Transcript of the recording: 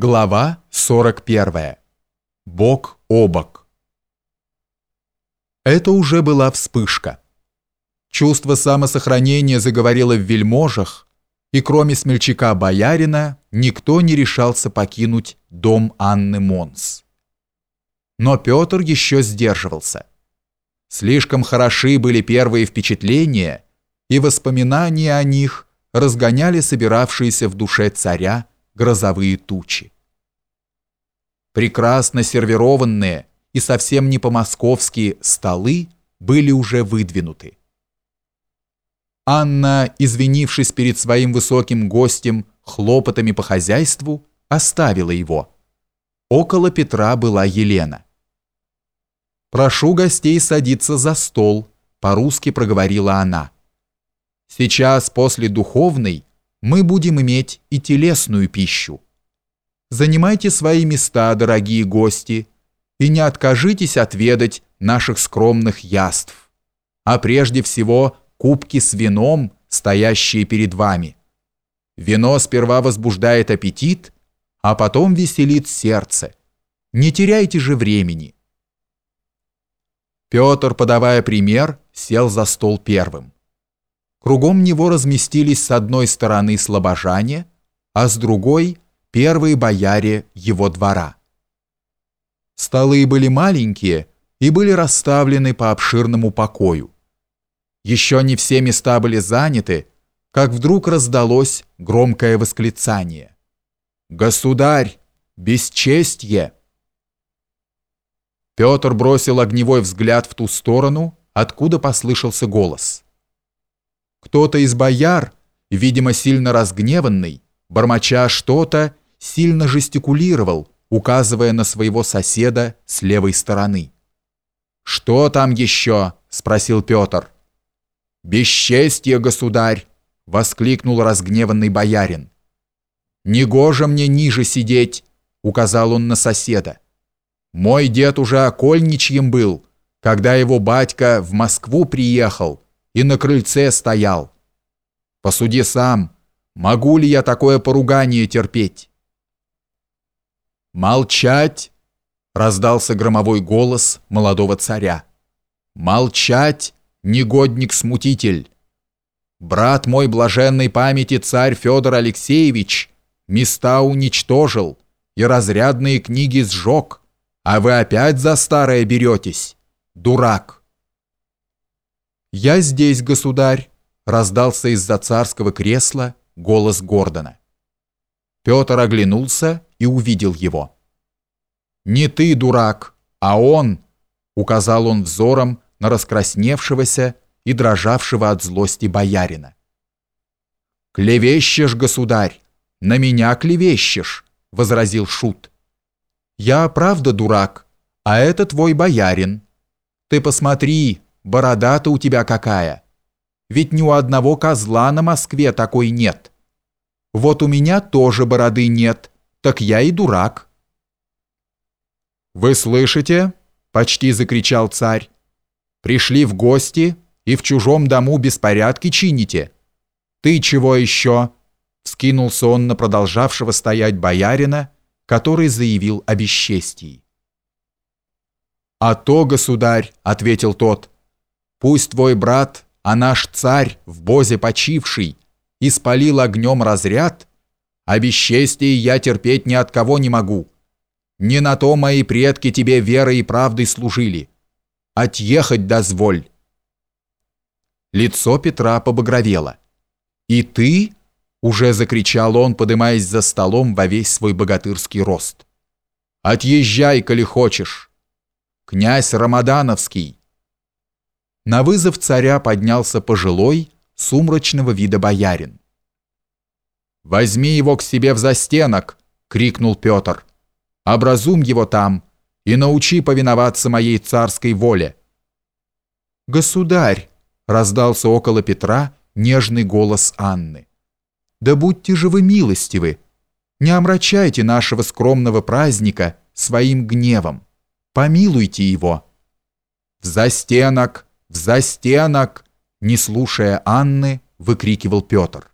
Глава 41. Бок о бок. Это уже была вспышка. Чувство самосохранения заговорило в вельможах, и кроме смельчака-боярина никто не решался покинуть дом Анны Монс. Но Петр еще сдерживался. Слишком хороши были первые впечатления, и воспоминания о них разгоняли собиравшиеся в душе царя грозовые тучи. Прекрасно сервированные и совсем не по-московски столы были уже выдвинуты. Анна, извинившись перед своим высоким гостем хлопотами по хозяйству, оставила его. Около Петра была Елена. «Прошу гостей садиться за стол», — по-русски проговорила она. «Сейчас после духовной мы будем иметь и телесную пищу. Занимайте свои места, дорогие гости, и не откажитесь отведать наших скромных яств, а прежде всего кубки с вином, стоящие перед вами. Вино сперва возбуждает аппетит, а потом веселит сердце. Не теряйте же времени. Петр, подавая пример, сел за стол первым. Кругом него разместились с одной стороны слабожане, а с другой – первые бояре его двора. Столы были маленькие и были расставлены по обширному покою. Еще не все места были заняты, как вдруг раздалось громкое восклицание. «Государь! Бесчестье!» Петр бросил огневой взгляд в ту сторону, откуда послышался голос – кто-то из бояр, видимо, сильно разгневанный, бормоча что-то, сильно жестикулировал, указывая на своего соседа с левой стороны. «Что там еще?» – спросил Петр. «Бесчестье, государь!» – воскликнул разгневанный боярин. «Негоже мне ниже сидеть!» – указал он на соседа. «Мой дед уже окольничьим был, когда его батька в Москву приехал» и на крыльце стоял. Посуди сам, могу ли я такое поругание терпеть? «Молчать!» — раздался громовой голос молодого царя. «Молчать, негодник-смутитель! Брат мой блаженной памяти царь Федор Алексеевич места уничтожил и разрядные книги сжег, а вы опять за старое беретесь, дурак!» «Я здесь, государь!» — раздался из-за царского кресла голос Гордона. Петр оглянулся и увидел его. «Не ты, дурак, а он!» — указал он взором на раскрасневшегося и дрожавшего от злости боярина. «Клевещешь, государь! На меня клевещешь!» — возразил Шут. «Я правда дурак, а это твой боярин. Ты посмотри, Борода-то у тебя какая! Ведь ни у одного козла на Москве такой нет. Вот у меня тоже бороды нет, так я и дурак». «Вы слышите?» — почти закричал царь. «Пришли в гости и в чужом дому беспорядки чините. Ты чего еще?» — вскинулся он на продолжавшего стоять боярина, который заявил о бесчестии. «А то, государь», — ответил тот, — Пусть твой брат, а наш царь, в бозе почивший, испалил огнем разряд, а бесчестие я терпеть ни от кого не могу. Не на то мои предки тебе верой и правдой служили. Отъехать дозволь. Лицо Петра побагровело. «И ты?» — уже закричал он, подымаясь за столом во весь свой богатырский рост. «Отъезжай, коли хочешь. Князь Рамадановский, на вызов царя поднялся пожилой, сумрачного вида боярин. «Возьми его к себе в застенок!» — крикнул Петр. «Образум его там и научи повиноваться моей царской воле!» «Государь!» — раздался около Петра нежный голос Анны. «Да будьте же вы милостивы! Не омрачайте нашего скромного праздника своим гневом! Помилуйте его!» «В застенок!» «В застенок!» Не слушая Анны, выкрикивал Петр.